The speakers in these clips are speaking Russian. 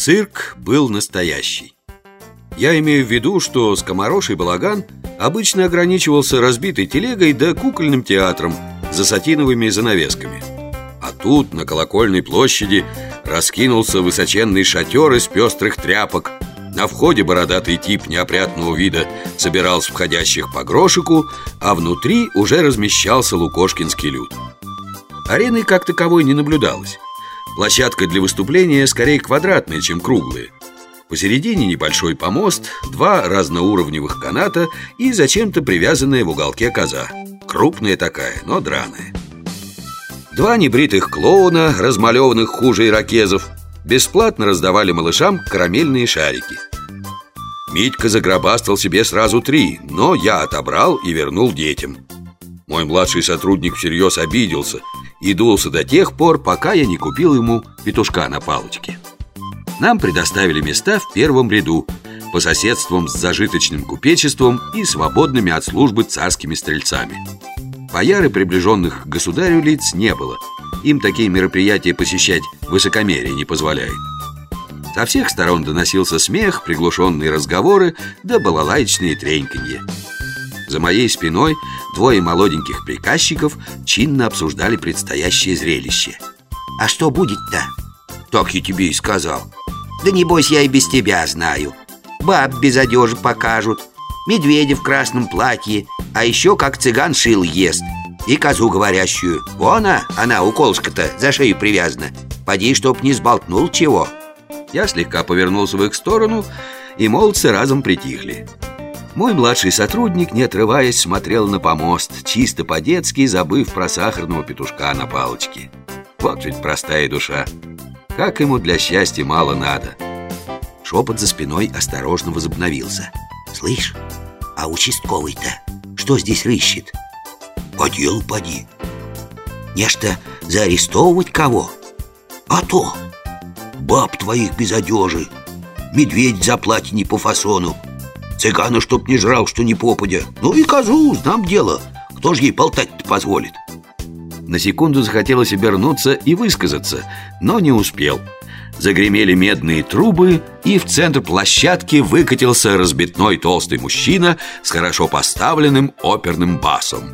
Цирк был настоящий. Я имею в виду, что скомороший балаган обычно ограничивался разбитой телегой да кукольным театром за сатиновыми занавесками. А тут, на колокольной площади, раскинулся высоченный шатер из пестрых тряпок. На входе бородатый тип неопрятного вида собирал с входящих по грошику, а внутри уже размещался лукошкинский люд. Арены как таковой не наблюдалось. Площадка для выступления скорее квадратная, чем круглая. Посередине небольшой помост, два разноуровневых каната и зачем-то привязанная в уголке коза. Крупная такая, но драная. Два небритых клоуна, размалеванных хуже иракезов, бесплатно раздавали малышам карамельные шарики. Митька загробастал себе сразу три, но я отобрал и вернул детям. Мой младший сотрудник всерьез обиделся и дулся до тех пор, пока я не купил ему петушка на палочке. Нам предоставили места в первом ряду, по соседствам с зажиточным купечеством и свободными от службы царскими стрельцами. Бояры, приближенных к государю лиц, не было. Им такие мероприятия посещать высокомерие не позволяет. Со всех сторон доносился смех, приглушенные разговоры да балалайчные треньканье. За моей спиной двое молоденьких приказчиков чинно обсуждали предстоящее зрелище. А что будет-то? Так я тебе и сказал. Да небось я и без тебя знаю. Баб без одежи покажут, медведя в красном платье, а еще как цыган шил ест. И козу говорящую. Вон она, она у колышка-то за шею привязана. Поди, чтоб не сболтнул чего. Я слегка повернулся в их сторону, и молодцы разом притихли. Мой младший сотрудник, не отрываясь, смотрел на помост, чисто по-детски, забыв про сахарного петушка на палочке. Вот ведь простая душа. Как ему для счастья мало надо. Шепот за спиной осторожно возобновился. Слышь, а участковый-то что здесь рыщет? По делу поди. Нечто заарестовывать кого? А то баб твоих без одежи, медведь заплати не по фасону, Цыгана чтоб не жрал, что не попадя. Ну и козу, знам дело. Кто ж ей болтать-то позволит? На секунду захотелось обернуться и высказаться Но не успел. Загремели медные трубы И в центр площадки выкатился разбитной толстый мужчина С хорошо поставленным оперным басом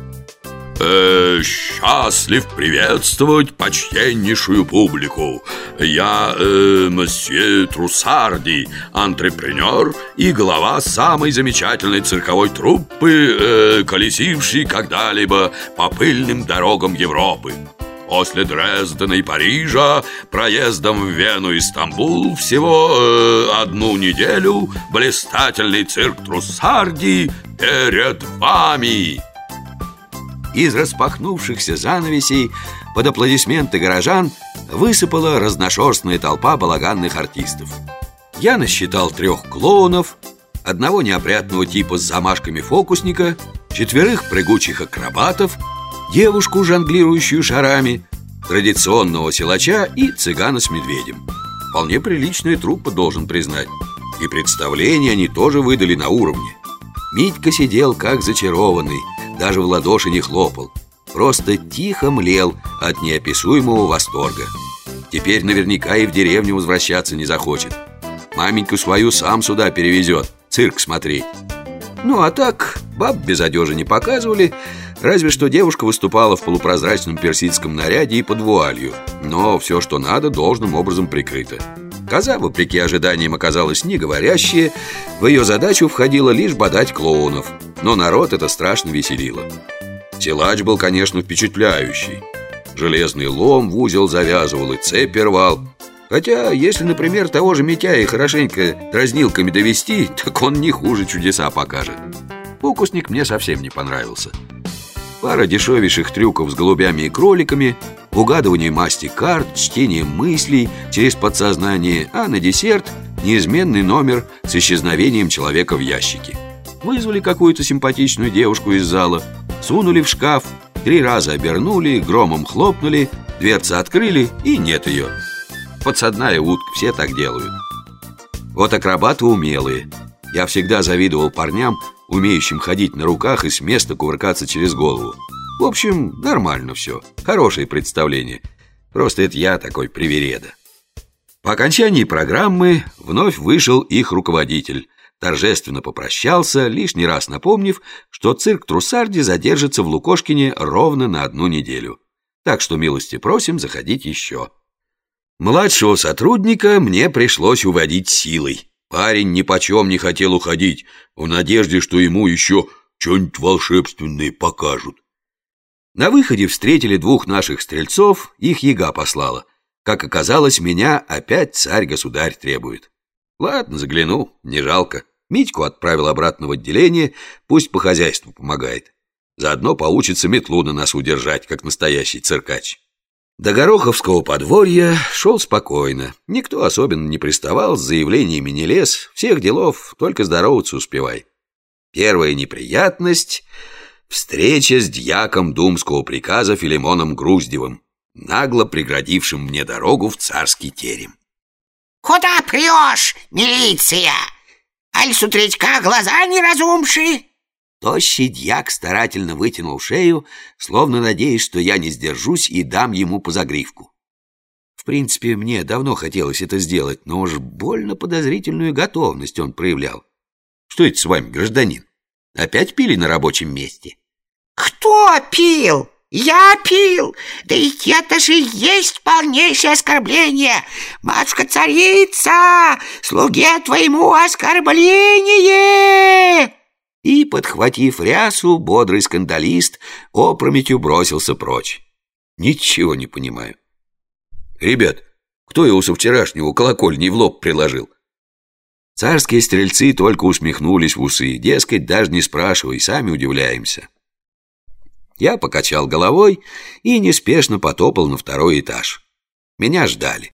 э, счастлив приветствовать почтеннейшую публику. Я э, месье Трусарди, антрепренер и глава самой замечательной цирковой труппы, э, колесившей когда-либо по пыльным дорогам Европы. После Дрездена и Парижа, проездом в Вену и Стамбул всего э, одну неделю блистательный цирк Трусарди перед вами. Из распахнувшихся занавесей под аплодисменты горожан высыпала разношерстная толпа балаганных артистов. Я насчитал трех клоунов, одного неопрятного типа с замашками фокусника, четверых прыгучих акробатов, девушку, жонглирующую шарами, традиционного силача и цыгана с медведем. Вполне приличная труппа, должен признать. И представление они тоже выдали на уровне. Митька сидел как зачарованный – даже в ладоши не хлопал. Просто тихо млел от неописуемого восторга. Теперь наверняка и в деревню возвращаться не захочет. Маменьку свою сам сюда перевезет Цирк смотреть. Ну а так, баб без одежи не показывали Разве что девушка выступала в полупрозрачном персидском наряде и под вуалью. Но все, что надо, должным образом прикрыто Коза, вопреки ожиданиям, оказалась не говорящая В ее задачу входило лишь бодать клоунов. Но народ это страшно веселило. Силач был, конечно, впечатляющий. Железный лом в узел завязывал и цепь рвал. Хотя, если, например, того же Митяя хорошенько дразнилками довести Так он не хуже чудеса покажет. Фокусник мне совсем не понравился. Пара дешевейших трюков с голубями и кроликами Угадывание масти карт, чтение мыслей через подсознание А на десерт неизменный номер с исчезновением человека в ящике. Вызвали какую-то симпатичную девушку из зала Сунули в шкаф Три раза обернули, громом хлопнули Дверцы открыли и нет ее Подсадная утка, все так делают. Вот акробаты умелые. Я всегда завидовал парням, умеющим ходить на руках и с места кувыркаться через голову. В общем, нормально все. Хорошее представление. Просто это я такой привереда. По окончании программы вновь вышел их руководитель, торжественно попрощался, лишний раз напомнив, что цирк Трусарди задержится в Лукошкине ровно на одну неделю. Так что милости просим заходить еще. Младшего сотрудника мне пришлось уводить силой. Парень ни почем не хотел уходить, в надежде, что ему еще что-нибудь волшебственное покажут. На выходе встретили двух наших стрельцов, их яга послала. Как оказалось, меня опять царь-государь требует. Ладно, загляну, не жалко. Митьку отправил обратно в отделение, пусть по хозяйству помогает. Заодно поучится метлу на нас удержать, как настоящий циркач. До Гороховского подворья шел спокойно. Никто особенно не приставал с заявлениями не лез. Всех делов, только здороваться успевай. Первая неприятность — встреча с дьяком думского приказа Филимоном Груздевым, нагло преградившим мне дорогу в царский терем. «Куда прешь, милиция? Аль с утречка глаза не разумши?» Тощий дьяк старательно вытянул шею, словно надеясь, что я не сдержусь и дам ему по загривку. В принципе, мне давно хотелось это сделать, но уж больно подозрительную готовность он проявлял. Что это с вами, гражданин? Опять пили на рабочем месте? Кто пил? Я пил! Да и это же есть полнейшее оскорбление! Матушка-царица! Слуге твоему оскорбление! И, подхватив рясу, бодрый скандалист опрометью бросился прочь. Ничего не понимаю. Ребят, кто его со вчерашнего колокольни в лоб приложил? Царские стрельцы только усмехнулись в усы, дескать, даже не спрашивай, сами удивляемся. Я покачал головой и неспешно потопал на второй этаж. Меня ждали.